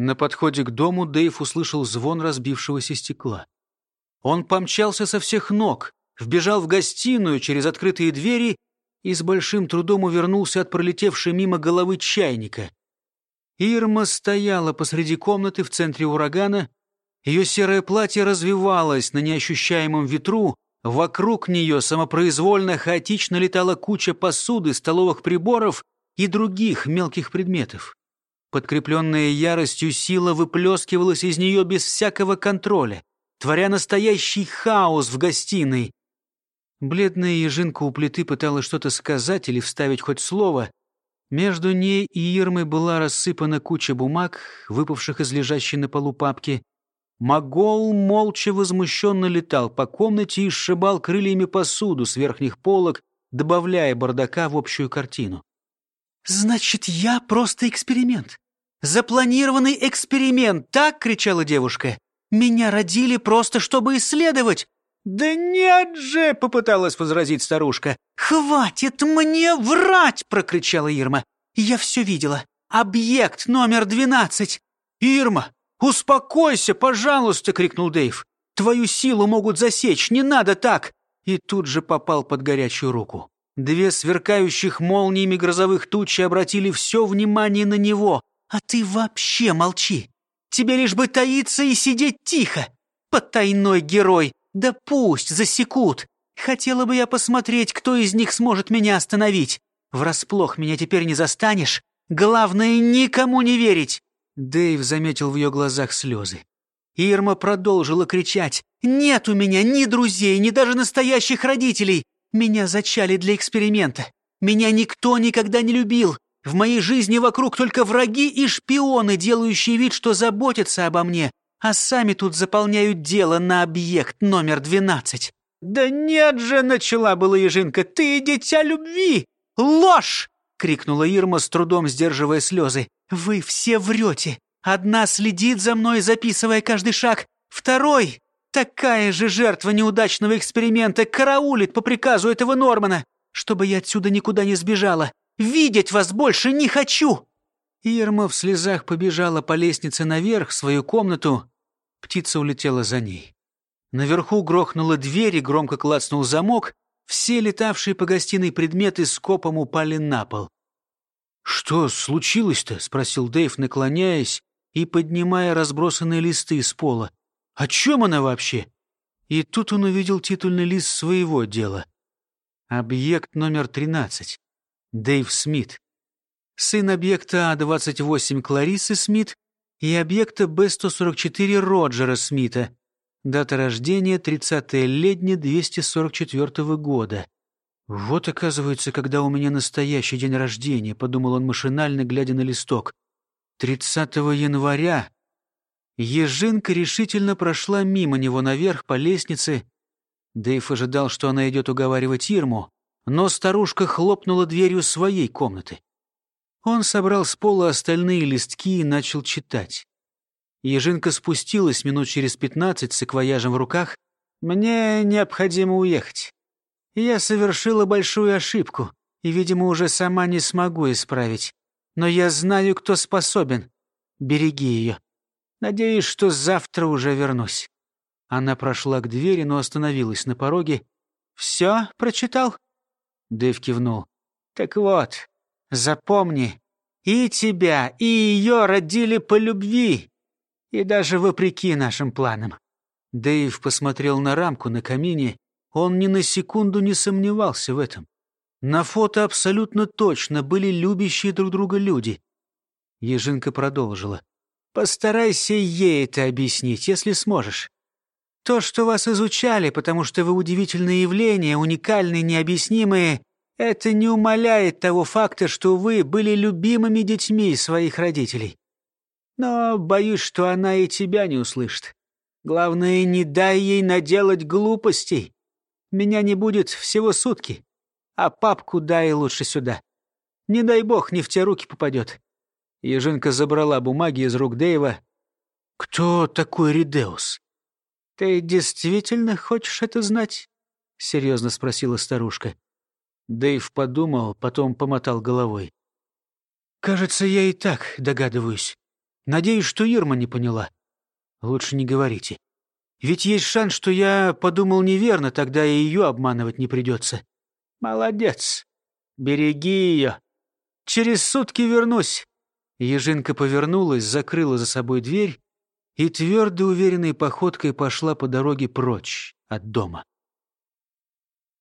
На подходе к дому Дэйв услышал звон разбившегося стекла. Он помчался со всех ног, вбежал в гостиную через открытые двери и с большим трудом увернулся от пролетевшей мимо головы чайника. Ирма стояла посреди комнаты в центре урагана. Ее серое платье развивалось на неощущаемом ветру. Вокруг нее самопроизвольно хаотично летала куча посуды, столовых приборов и других мелких предметов. Подкрепленная яростью сила выплескивалась из нее без всякого контроля, творя настоящий хаос в гостиной. Бледная ежинка у плиты пыталась что-то сказать или вставить хоть слово. Между ней и Ирмой была рассыпана куча бумаг, выпавших из лежащей на полу папки. Могол молча возмущенно летал по комнате и сшибал крыльями посуду с верхних полок, добавляя бардака в общую картину. «Значит, я просто эксперимент. Запланированный эксперимент, так?» — кричала девушка. «Меня родили просто, чтобы исследовать. «Да нет же!» — попыталась возразить старушка. «Хватит мне врать!» — прокричала Ирма. «Я все видела. Объект номер двенадцать!» «Ирма, успокойся, пожалуйста!» — крикнул Дэйв. «Твою силу могут засечь, не надо так!» И тут же попал под горячую руку. Две сверкающих молниями грозовых тучи обратили все внимание на него. «А ты вообще молчи! Тебе лишь бы таиться и сидеть тихо! Потайной герой! Да пусть засекут. Хотела бы я посмотреть, кто из них сможет меня остановить. Врасплох меня теперь не застанешь. Главное, никому не верить. Дэйв заметил в ее глазах слезы. Ирма продолжила кричать. «Нет у меня ни друзей, ни даже настоящих родителей. Меня зачали для эксперимента. Меня никто никогда не любил. В моей жизни вокруг только враги и шпионы, делающие вид, что заботятся обо мне а сами тут заполняют дело на объект номер двенадцать. «Да нет же!» — начала была Ежинка. «Ты дитя любви! Ложь!» — крикнула Ирма, с трудом сдерживая слезы. «Вы все врете. Одна следит за мной, записывая каждый шаг. Второй, такая же жертва неудачного эксперимента, караулит по приказу этого Нормана, чтобы я отсюда никуда не сбежала. Видеть вас больше не хочу!» Ирма в слезах побежала по лестнице наверх в свою комнату. Птица улетела за ней. Наверху грохнула дверь и громко клацнул замок. Все летавшие по гостиной предметы скопом упали на пол. «Что случилось-то?» — спросил Дэйв, наклоняясь и поднимая разбросанные листы с пола. «О чем она вообще?» И тут он увидел титульный лист своего дела. Объект номер 13. Дэйв Смит сын объекта А-28 Кларисы Смит и объекта Б-144 Роджера Смита. Дата рождения 30 ледня 244 года. «Вот, оказывается, когда у меня настоящий день рождения», — подумал он машинально, глядя на листок. 30 января. Ежинка решительно прошла мимо него наверх по лестнице. Дэйв ожидал, что она идет уговаривать Ирму, но старушка хлопнула дверью своей комнаты. Он собрал с пола остальные листки и начал читать. Ежинка спустилась минут через пятнадцать с акваяжем в руках. «Мне необходимо уехать. Я совершила большую ошибку и, видимо, уже сама не смогу исправить. Но я знаю, кто способен. Береги ее. Надеюсь, что завтра уже вернусь». Она прошла к двери, но остановилась на пороге. «Все прочитал?» Дэв кивнул. «Так вот, Запомни, и тебя, и ее родили по любви, и даже вопреки нашим планам». Дэйв посмотрел на рамку на камине. Он ни на секунду не сомневался в этом. На фото абсолютно точно были любящие друг друга люди. Ежинка продолжила. «Постарайся ей это объяснить, если сможешь. То, что вас изучали, потому что вы удивительные явления, уникальные, необъяснимые, это не умаляет того факта, что вы были любимыми детьми своих родителей. Но боюсь, что она и тебя не услышит. Главное, не дай ей наделать глупостей. Меня не будет всего сутки, а папку дай лучше сюда. Не дай бог, не в те руки попадет. Ежинка забрала бумаги из рук Дэйва. «Кто такой Ридеус?» «Ты действительно хочешь это знать?» — серьезно спросила старушка. Дэйв подумал, потом помотал головой. «Кажется, я и так догадываюсь. Надеюсь, что Ирма не поняла. Лучше не говорите. Ведь есть шанс, что я подумал неверно, тогда и ее обманывать не придется. Молодец. Береги ее. Через сутки вернусь. Ежинка повернулась, закрыла за собой дверь и твердой уверенной походкой пошла по дороге прочь от дома.